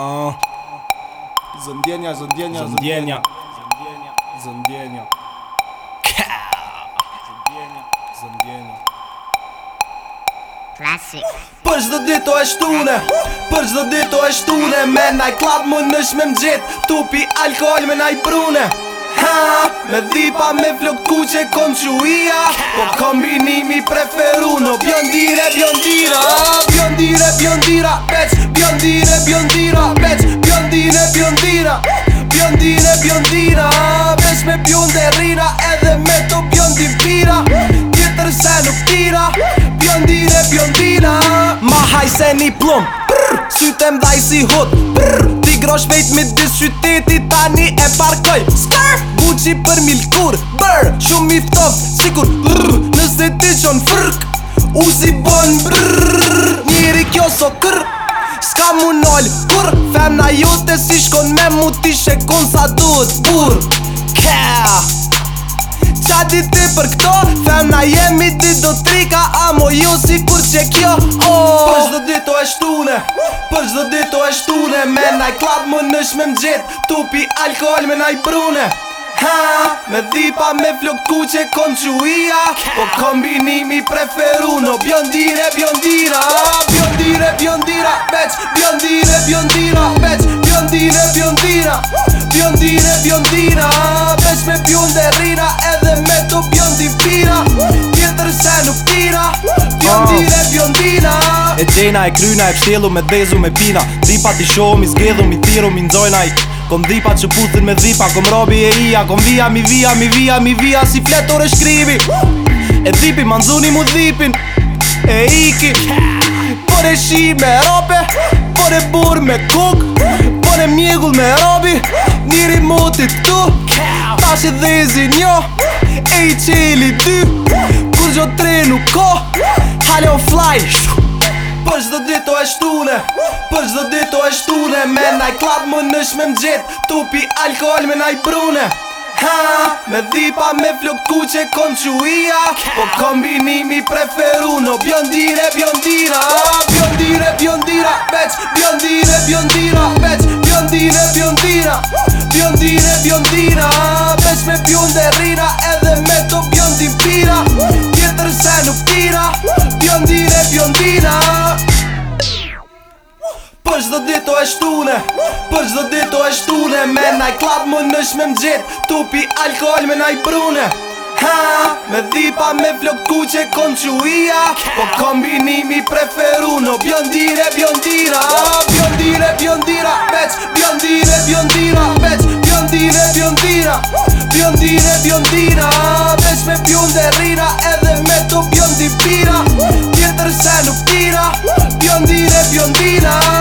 Ah. Oh. Zëndjenja, zëndjenja, zëndjenja. Zëndjenja. Zëndjenja. Zëndjenja. Classic. Për çdo ditë është shtune. Për çdo ditë është shtune me naj klub mund të shme me jet, tupi alkol me naj prune. Ha, me dipa me flok kuçe kom çuia, po kombinimi preferu no biondira, biondira, biondira, biondira, pet. Biondine, biondina Veç biondine, biondina Biondine, biondina Veç me bionde rina Edhe me to biondin pira Tjetër se nuk tira Biondine, biondina Ma haj se një plum Prrr Sytem dhaj si hot Prrr Ti grosh vejt me dis qyteti Tani e parkoj Skrrr Buqi për milkur Brrr Shumë mi ftof Sikur Brrr Nëse ti qon frrk U si bon Brrr Njeri kjo so krrr s'ka mu nol Kur fem na jote si shkon me mu ti shekon sa duhet Bur, kë Qa di ti për këto Fem na jemi ti do trika Amo ju jo si kur që kjo oh. Për shdo dito e shtune Për shdo dito e shtune Me naj klat më nëshme më gjith Tupi alkohol me naj prune Ha, me dhipa me flok ku që kom quia Po kombinimi preferu në bjondire, bjondira Bjondire, bjondira, veç Bjondire, bjondira, veç Bjondire, bjondira Bjondire, bjondira Veç me bjonde rira Edhe me të bjondi pira Tjetër se nuk tira Bjondire, bjondira E gjena, e kryna, e pështjelu me dezu me pina Dhipa ti shohu, mi zgedhu, mi tiru, mi nxojna i Kom dhipa që putin me dhipa Kom robi e ija Kom vija, mi vija, mi vija, mi vija Si fletore shkribi E dhipi, ma nëzuni mu dhipin E iki Por e shi me rope Por e bur me kuk Por e mjegull me robi Njëri muti tu Ta e dhezi njo E i qeli dy Kur gjo trenu ko Halo fly Shuk Për çdo ditë o e shtune Për çdo ditë o shtune Me naj klap më nësh me mgjit Tupi alkohol me naj prune Ha, me dipa me flok kuçe kom quia Po kombinimi preferu në bjondire, bjondira oh, Bjondire, bjondira, veç Bjondire, bjondira, veç Bjondire, bjondira Bjondire, bjondira me bjonde rira Edhe me të bjondim pira Tjetër se nuk tira Bjondire, bjondira shtune Për gjdo dit o e shtune Me naj klap më nësh me mgjit Tupi alkohol me naj brune Ha, me dhipa me flok kuqe kom Po kombinimi preferu në bjondire, bjondira oh, Bjondire, bjondira, veç Bjondire, bjondira, veç Bjondire, bjondira Bjondire, bjondira Veç me bjonde rira Edhe me të bjondi pira Tjetër se nuk tira Bjondire, bjondira,